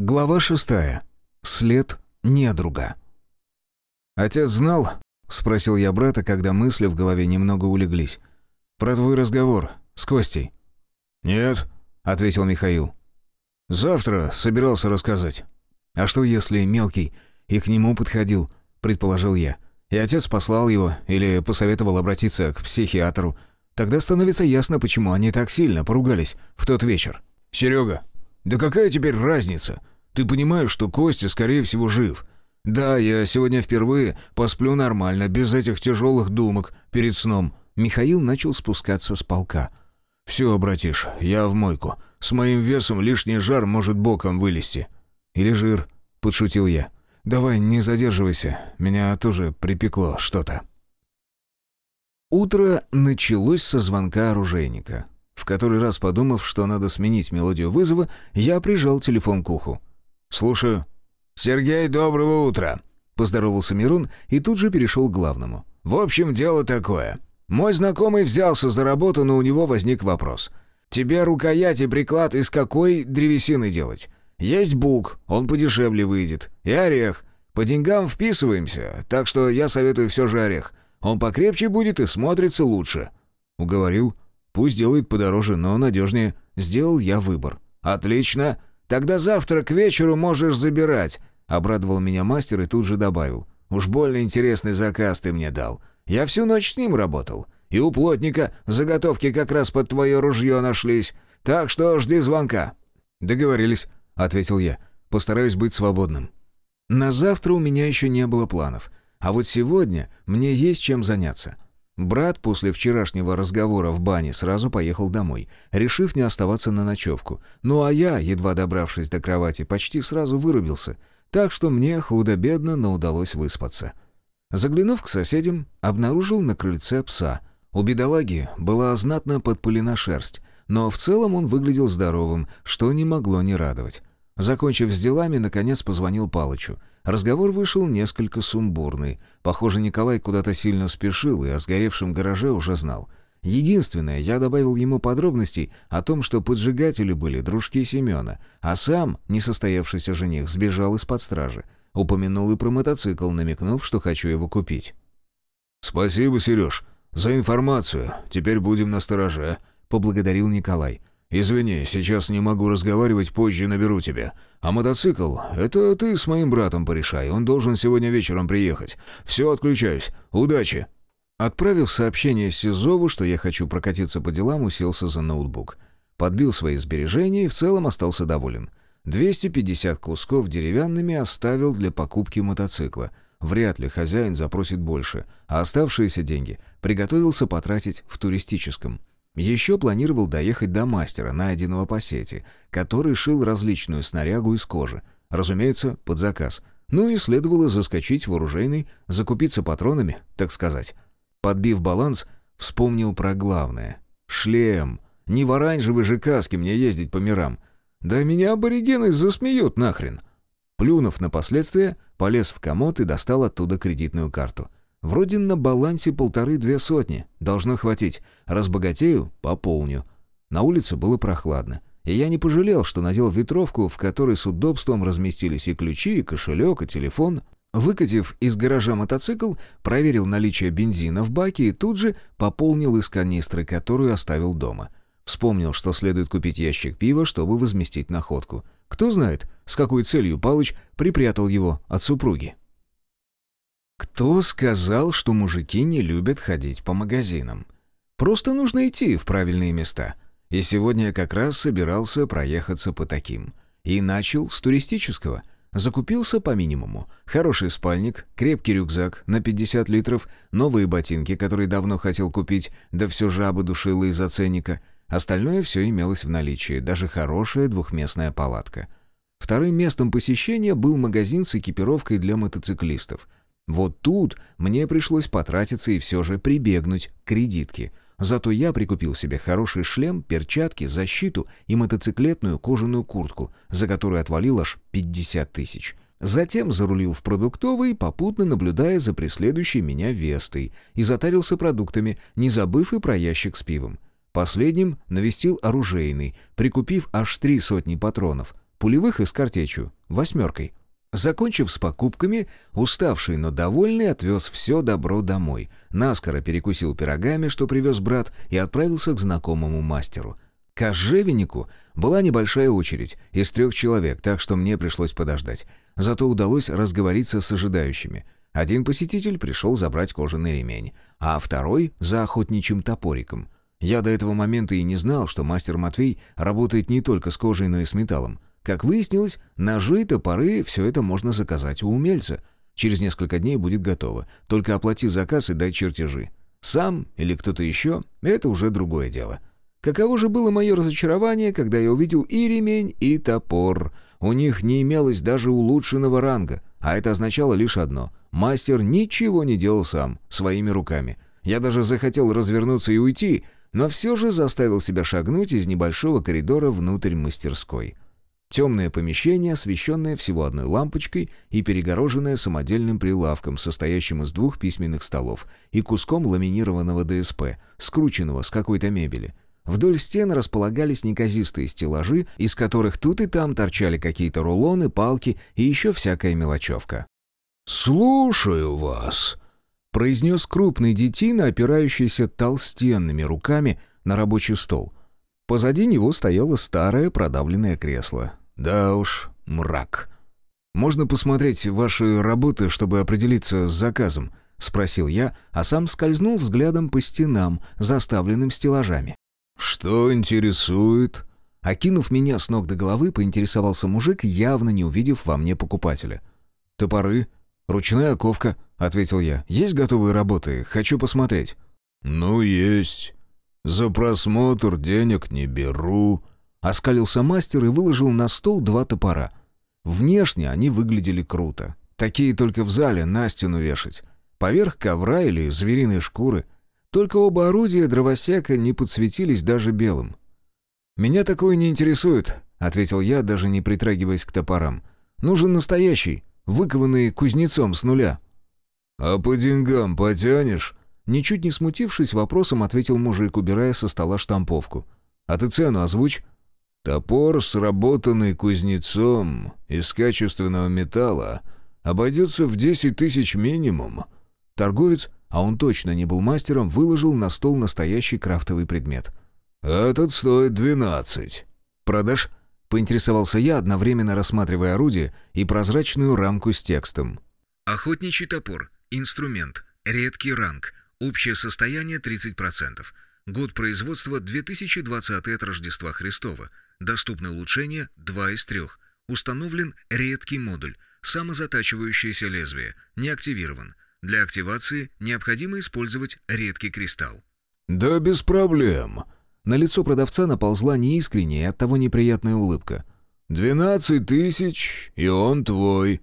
Глава шестая. След недруга. «Отец знал?» — спросил я брата, когда мысли в голове немного улеглись. «Про твой разговор с Костей». «Нет», — ответил Михаил. «Завтра собирался рассказать». «А что, если мелкий и к нему подходил?» — предположил я. И отец послал его или посоветовал обратиться к психиатру. Тогда становится ясно, почему они так сильно поругались в тот вечер. «Серега, да какая теперь разница? Ты понимаешь, что Костя, скорее всего, жив. Да, я сегодня впервые посплю нормально, без этих тяжелых думок перед сном». Михаил начал спускаться с полка. «Все, братиш, я в мойку. С моим весом лишний жар может боком вылезти». «Или жир», — подшутил я. «Давай, не задерживайся. Меня тоже припекло что-то». Утро началось со звонка оружейника. В который раз подумав, что надо сменить мелодию вызова, я прижал телефон к уху. «Слушаю». «Сергей, доброго утра!» Поздоровался Мирон и тут же перешел к главному. «В общем, дело такое. Мой знакомый взялся за работу, но у него возник вопрос. Тебе рукоять и приклад из какой древесины делать? Есть бук, он подешевле выйдет. И орех. По деньгам вписываемся, так что я советую все же орех. Он покрепче будет и смотрится лучше». Уговорил. Пусть делает подороже, но надежнее. Сделал я выбор. «Отлично. Тогда завтра к вечеру можешь забирать», — обрадовал меня мастер и тут же добавил. «Уж больно интересный заказ ты мне дал. Я всю ночь с ним работал. И у плотника заготовки как раз под твое ружье нашлись. Так что жди звонка». «Договорились», — ответил я. «Постараюсь быть свободным». На завтра у меня еще не было планов. А вот сегодня мне есть чем заняться. Брат после вчерашнего разговора в бане сразу поехал домой, решив не оставаться на ночевку. Ну а я, едва добравшись до кровати, почти сразу вырубился, так что мне худо-бедно, но удалось выспаться. Заглянув к соседям, обнаружил на крыльце пса. У бедолаги была знатно подпылена шерсть, но в целом он выглядел здоровым, что не могло не радовать. Закончив с делами, наконец позвонил Палычу. Разговор вышел несколько сумбурный. Похоже, Николай куда-то сильно спешил и о сгоревшем гараже уже знал. Единственное, я добавил ему подробностей о том, что поджигатели были дружки Семена, а сам, несостоявшийся жених, сбежал из-под стражи. Упомянул и про мотоцикл, намекнув, что хочу его купить. «Спасибо, Сереж, за информацию. Теперь будем на стороже», — поблагодарил Николай. «Извини, сейчас не могу разговаривать, позже наберу тебя. А мотоцикл — это ты с моим братом порешай, он должен сегодня вечером приехать. Все, отключаюсь. Удачи!» Отправив сообщение Сизову, что я хочу прокатиться по делам, уселся за ноутбук. Подбил свои сбережения и в целом остался доволен. 250 кусков деревянными оставил для покупки мотоцикла. Вряд ли хозяин запросит больше, а оставшиеся деньги приготовился потратить в туристическом. Еще планировал доехать до мастера, найденного по сети, который шил различную снарягу из кожи. Разумеется, под заказ. Ну и следовало заскочить в оружейный, закупиться патронами, так сказать. Подбив баланс, вспомнил про главное. Шлем. Не в оранжевой же каске мне ездить по мирам. Да меня аборигены засмеют нахрен. Плюнув на последствия, полез в комод и достал оттуда кредитную карту. Вроде на балансе полторы-две сотни. Должно хватить. Разбогатею — пополню. На улице было прохладно. И я не пожалел, что надел ветровку, в которой с удобством разместились и ключи, и кошелек, и телефон. Выкатив из гаража мотоцикл, проверил наличие бензина в баке и тут же пополнил из канистры, которую оставил дома. Вспомнил, что следует купить ящик пива, чтобы возместить находку. Кто знает, с какой целью Палыч припрятал его от супруги. Кто сказал, что мужики не любят ходить по магазинам? Просто нужно идти в правильные места. И сегодня я как раз собирался проехаться по таким. И начал с туристического. Закупился по минимуму. Хороший спальник, крепкий рюкзак на 50 литров, новые ботинки, которые давно хотел купить, да все жаба душила из-за ценника. Остальное все имелось в наличии, даже хорошая двухместная палатка. Вторым местом посещения был магазин с экипировкой для мотоциклистов — вот тут мне пришлось потратиться и все же прибегнуть к кредитке. Зато я прикупил себе хороший шлем, перчатки, защиту и мотоциклетную кожаную куртку, за которую отвалил аж 50 тысяч. Затем зарулил в продуктовый, попутно наблюдая за преследующей меня Вестой, и затарился продуктами, не забыв и про ящик с пивом. Последним навестил оружейный, прикупив аж три сотни патронов. пулевых и с картечью, восьмеркой. Закончив с покупками, уставший, но довольный, отвез все добро домой. Наскоро перекусил пирогами, что привез брат, и отправился к знакомому мастеру. К кожевеннику была небольшая очередь из трех человек, так что мне пришлось подождать. Зато удалось разговориться с ожидающими. Один посетитель пришел забрать кожаный ремень, а второй — за охотничьим топориком. Я до этого момента и не знал, что мастер Матвей работает не только с кожей, но и с металлом. Как выяснилось, ножи, топоры — все это можно заказать у умельца. Через несколько дней будет готово. Только оплати заказ и дай чертежи. Сам или кто-то еще — это уже другое дело. Каково же было мое разочарование, когда я увидел и ремень, и топор. У них не имелось даже улучшенного ранга, а это означало лишь одно — мастер ничего не делал сам, своими руками. Я даже захотел развернуться и уйти, но все же заставил себя шагнуть из небольшого коридора внутрь мастерской. Темное помещение, освещенное всего одной лампочкой и перегороженное самодельным прилавком, состоящим из двух письменных столов и куском ламинированного ДСП, скрученного с какой-то мебели. Вдоль стен располагались неказистые стеллажи, из которых тут и там торчали какие-то рулоны, палки и еще всякая мелочевка. «Слушаю вас», — произнес крупный детина, опирающийся толстенными руками на рабочий стол. Позади него стояло старое продавленное кресло. Да уж, мрак. «Можно посмотреть ваши работы, чтобы определиться с заказом?» — спросил я, а сам скользнул взглядом по стенам, заставленным стеллажами. «Что интересует?» Окинув меня с ног до головы, поинтересовался мужик, явно не увидев во мне покупателя. «Топоры, ручная ковка», — ответил я. «Есть готовые работы? Хочу посмотреть». «Ну, есть. За просмотр денег не беру», Оскалился мастер и выложил на стол два топора. Внешне они выглядели круто. Такие только в зале на стену вешать. Поверх ковра или звериной шкуры. Только оба орудия дровосека не подсветились даже белым. «Меня такое не интересует», — ответил я, даже не притрагиваясь к топорам. «Нужен настоящий, выкованный кузнецом с нуля». «А по деньгам потянешь?» Ничуть не смутившись, вопросом ответил мужик, убирая со стола штамповку. «А ты цену озвучь?» Топор, сработанный кузнецом из качественного металла, обойдется в десять тысяч минимум. Торговец, а он точно не был мастером, выложил на стол настоящий крафтовый предмет. «Этот стоит двенадцать». «Продашь?» — поинтересовался я, одновременно рассматривая орудие и прозрачную рамку с текстом. «Охотничий топор. Инструмент. Редкий ранг. Общее состояние 30%. Год производства 2020 от Рождества Христова. Доступны улучшения 2 из 3. Установлен редкий модуль. Самозатачивающееся лезвие. Не активирован. Для активации необходимо использовать редкий кристалл. «Да без проблем». На лицо продавца наползла неискренняя и оттого неприятная улыбка. «Двенадцать тысяч, и он твой».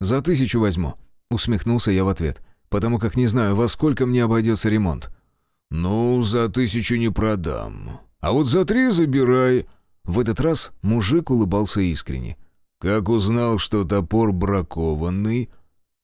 «За тысячу возьму», — усмехнулся я в ответ, «потому как не знаю, во сколько мне обойдется ремонт». «Ну, за тысячу не продам. А вот за три забирай». В этот раз мужик улыбался искренне. «Как узнал, что топор бракованный?»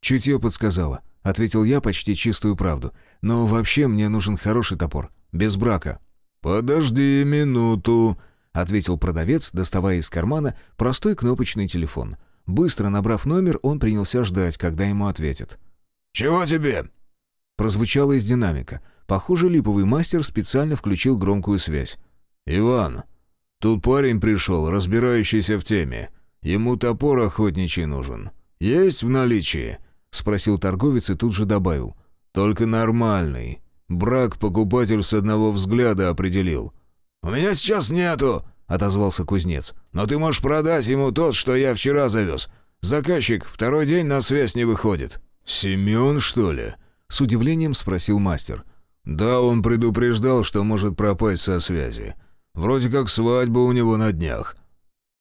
«Чутье подсказала», — ответил я почти чистую правду. «Но вообще мне нужен хороший топор, без брака». «Подожди минуту», — ответил продавец, доставая из кармана простой кнопочный телефон. Быстро набрав номер, он принялся ждать, когда ему ответят. «Чего тебе?» Прозвучало из динамика. Похоже, липовый мастер специально включил громкую связь. «Иван, Тут парень пришел, разбирающийся в теме. Ему топор охотничий нужен. Есть в наличии?» — спросил торговец и тут же добавил. «Только нормальный. Брак покупатель с одного взгляда определил». «У меня сейчас нету!» — отозвался кузнец. «Но ты можешь продать ему тот, что я вчера завез. Заказчик второй день на связь не выходит». «Семен, что ли?» — с удивлением спросил мастер. «Да, он предупреждал, что может пропасть со связи. Вроде как свадьба у него на днях».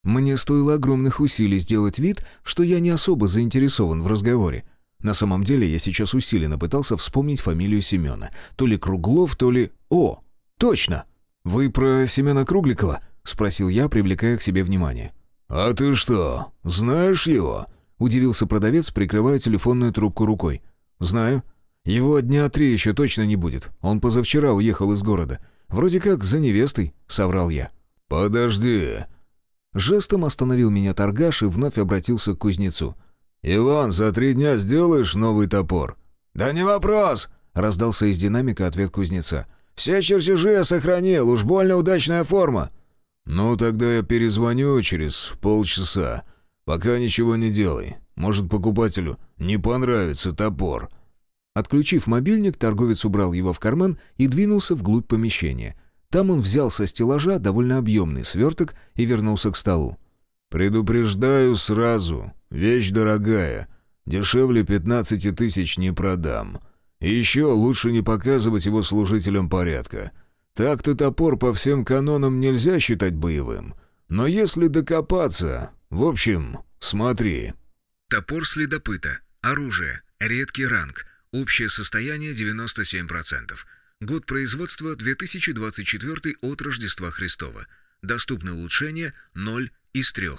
Мне стоило огромных усилий сделать вид, что я не особо заинтересован в разговоре. На самом деле я сейчас усиленно пытался вспомнить фамилию Семена. То ли Круглов, то ли... О, точно! «Вы про Семена Кругликова?» — спросил я, привлекая к себе внимание. «А ты что, знаешь его?» — удивился продавец, прикрывая телефонную трубку рукой. «Знаю. Его дня три еще точно не будет. Он позавчера уехал из города. Вроде как за невестой», — соврал я. «Подожди. Жестом остановил меня торгаш и вновь обратился к кузнецу. «Иван, за три дня сделаешь новый топор?» «Да не вопрос!» — раздался из динамика ответ кузнеца. «Все чертежи я сохранил, уж больно удачная форма». «Ну, тогда я перезвоню через полчаса. Пока ничего не делай. Может, покупателю не понравится топор». Отключив мобильник, торговец убрал его в карман и двинулся вглубь помещения. Там он взял со стеллажа довольно объемный сверток и вернулся к столу. «Предупреждаю сразу. Вещь дорогая. Дешевле пятнадцати тысяч не продам. И еще лучше не показывать его служителям порядка. Так-то топор по всем канонам нельзя считать боевым. Но если докопаться... В общем, смотри». Топор следопыта. Оружие. Редкий ранг. Общее состояние 97%. Год производства 2024 от Рождества Христова. Доступны улучшения 0 из 3.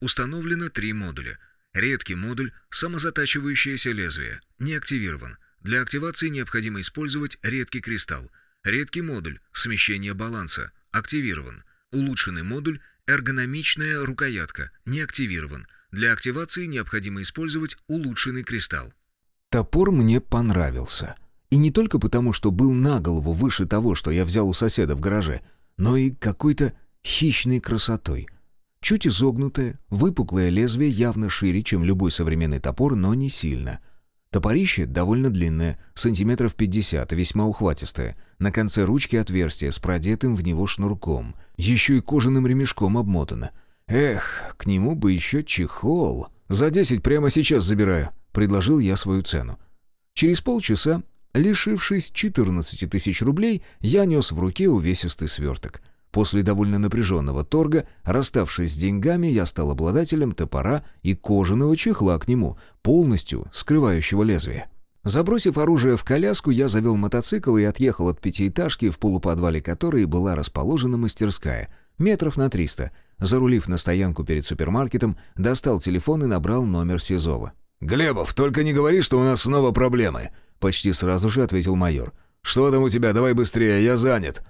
Установлено 3 модуля. Редкий модуль «Самозатачивающееся лезвие» не активирован. Для активации необходимо использовать редкий кристалл. Редкий модуль «Смещение баланса» активирован. Улучшенный модуль «Эргономичная рукоятка» не активирован. Для активации необходимо использовать улучшенный кристалл. Топор мне понравился. И не только потому, что был на голову выше того, что я взял у соседа в гараже, но и какой-то хищной красотой. Чуть изогнутое, выпуклое лезвие явно шире, чем любой современный топор, но не сильно. Топорище довольно длинное, сантиметров 50, весьма ухватистое. На конце ручки отверстие с продетым в него шнурком. Еще и кожаным ремешком обмотано. Эх, к нему бы еще чехол. «За десять прямо сейчас забираю», — предложил я свою цену. Через полчаса, лишившись 14 тысяч рублей, я нес в руке увесистый сверток. После довольно напряженного торга, расставшись с деньгами, я стал обладателем топора и кожаного чехла к нему, полностью скрывающего лезвие. Забросив оружие в коляску, я завел мотоцикл и отъехал от пятиэтажки, в полуподвале которой была расположена мастерская, метров на триста. Зарулив на стоянку перед супермаркетом, достал телефон и набрал номер Сизова. «Глебов, только не говори, что у нас снова проблемы!» Почти сразу же ответил майор. «Что там у тебя? Давай быстрее, я занят!»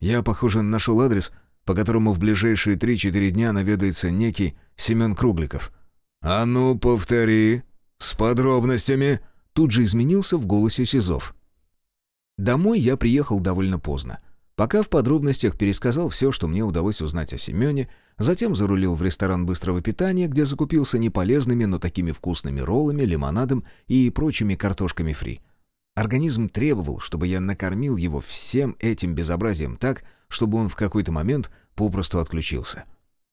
Я, похоже, нашел адрес, по которому в ближайшие три-четыре дня наведается некий Семен Кругликов. «А ну, повтори! С подробностями!» Тут же изменился в голосе Сизов. Домой я приехал довольно поздно. Пока в подробностях пересказал все, что мне удалось узнать о Семене, затем зарулил в ресторан быстрого питания, где закупился неполезными, но такими вкусными роллами, лимонадом и прочими картошками фри. Организм требовал, чтобы я накормил его всем этим безобразием так, чтобы он в какой-то момент попросту отключился.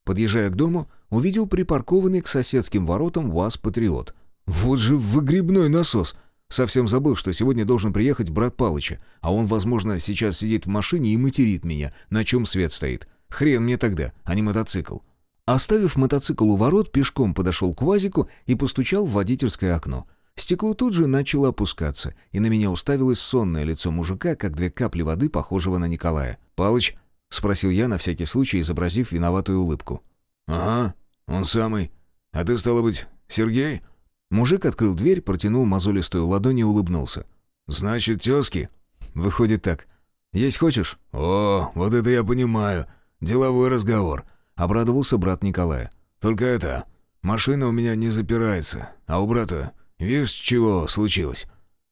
Подъезжая к дому, увидел припаркованный к соседским воротам УАЗ-патриот. Вот же выгребной насос! Совсем забыл, что сегодня должен приехать брат Палыча, а он, возможно, сейчас сидит в машине и материт меня, на чем свет стоит. Хрен мне тогда, а не мотоцикл. Оставив мотоцикл у ворот, пешком подошел к УАЗику и постучал в водительское окно. Стекло тут же начало опускаться, и на меня уставилось сонное лицо мужика, как две капли воды, похожего на Николая. «Палыч?» — спросил я, на всякий случай изобразив виноватую улыбку. «Ага, он самый. А ты, стало быть, Сергей?» Мужик открыл дверь, протянул мозолистую ладонь и улыбнулся. «Значит, тезки?» «Выходит так. Есть хочешь?» «О, вот это я понимаю. Деловой разговор», — обрадовался брат Николая. «Только это, машина у меня не запирается, а у брата Видишь, чего случилось?»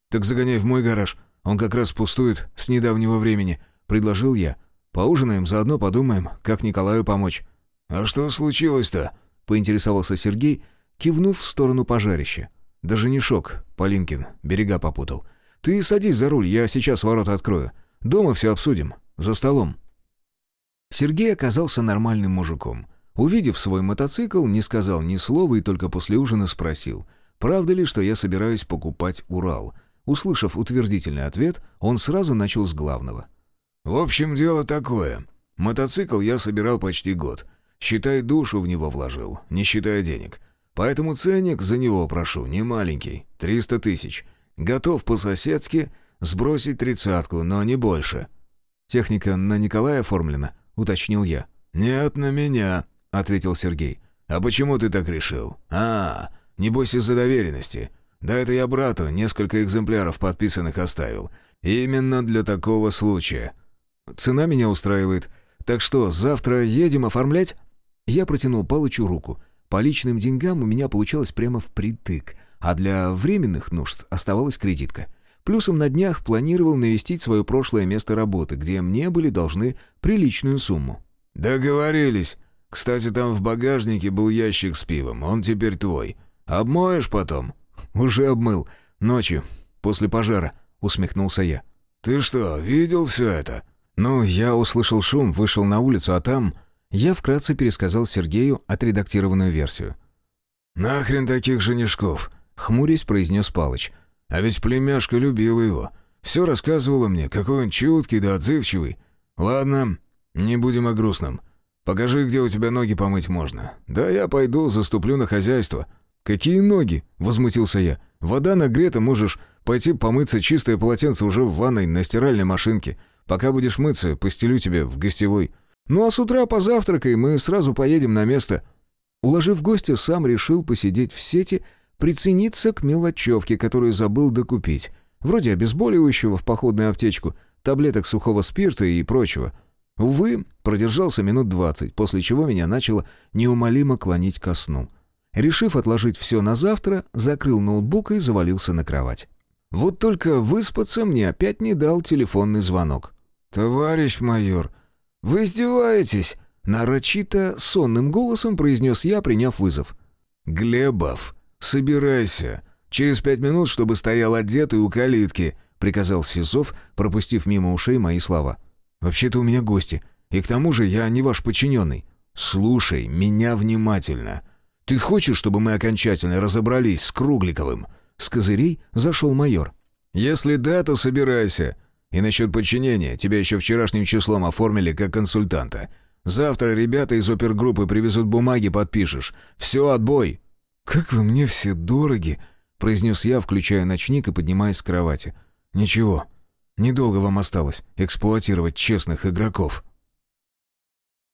«Так загоняй в мой гараж. Он как раз пустует с недавнего времени», — предложил я. «Поужинаем, заодно подумаем, как Николаю помочь». «А что случилось-то?» — поинтересовался Сергей, кивнув в сторону пожарища. «Даже не шок, Полинкин, берега попутал. Ты садись за руль, я сейчас ворота открою. Дома все обсудим. За столом». Сергей оказался нормальным мужиком. Увидев свой мотоцикл, не сказал ни слова и только после ужина спросил — Правда ли, что я собираюсь покупать Урал? Услышав утвердительный ответ, он сразу начал с главного. «В общем, дело такое. Мотоцикл я собирал почти год. Считай, душу в него вложил, не считая денег. Поэтому ценник за него прошу, не маленький, 300 тысяч. Готов по-соседски сбросить тридцатку, но не больше». «Техника на Николая оформлена?» — уточнил я. «Нет, на меня», — ответил Сергей. «А почему ты так решил?» «А, Небось из-за доверенности. Да это я брату несколько экземпляров подписанных оставил. Именно для такого случая. Цена меня устраивает. Так что, завтра едем оформлять?» Я протянул Палычу руку. По личным деньгам у меня получалось прямо впритык, а для временных нужд оставалась кредитка. Плюсом на днях планировал навестить свое прошлое место работы, где мне были должны приличную сумму. «Договорились. Кстати, там в багажнике был ящик с пивом, он теперь твой. Обмоешь потом?» «Уже обмыл. Ночью, после пожара», — усмехнулся я. «Ты что, видел все это?» «Ну, я услышал шум, вышел на улицу, а там...» Я вкратце пересказал Сергею отредактированную версию. «Нахрен таких женишков?» — хмурясь произнес Палыч. «А ведь племяшка любила его. Все рассказывала мне, какой он чуткий да отзывчивый. Ладно, не будем о грустном. Покажи, где у тебя ноги помыть можно. Да я пойду, заступлю на хозяйство». «Какие ноги?» — возмутился я. «Вода нагрета, можешь пойти помыться чистое полотенце уже в ванной на стиральной машинке. Пока будешь мыться, постелю тебе в гостевой. Ну а с утра позавтракай, мы сразу поедем на место». Уложив гостя, сам решил посидеть в сети, прицениться к мелочевке, которую забыл докупить. Вроде обезболивающего в походную аптечку, таблеток сухого спирта и прочего. Увы, продержался минут двадцать, после чего меня начало неумолимо клонить ко сну. Решив отложить все на завтра, закрыл ноутбук и завалился на кровать. Вот только выспаться мне опять не дал телефонный звонок. «Товарищ майор, вы издеваетесь?» Нарочито сонным голосом произнес я, приняв вызов. «Глебов, собирайся. Через пять минут, чтобы стоял одетый у калитки», — приказал Сизов, пропустив мимо ушей мои слова. «Вообще-то у меня гости, и к тому же я не ваш подчиненный». «Слушай меня внимательно. Ты хочешь, чтобы мы окончательно разобрались с Кругликовым?» С козырей зашел майор. «Если да, то собирайся. И насчет подчинения, тебя еще вчерашним числом оформили как консультанта. Завтра ребята из опергруппы привезут бумаги, подпишешь. Все, отбой!» «Как вы мне все дороги!» — произнес я, включая ночник и поднимаясь с кровати. «Ничего, недолго вам осталось эксплуатировать честных игроков».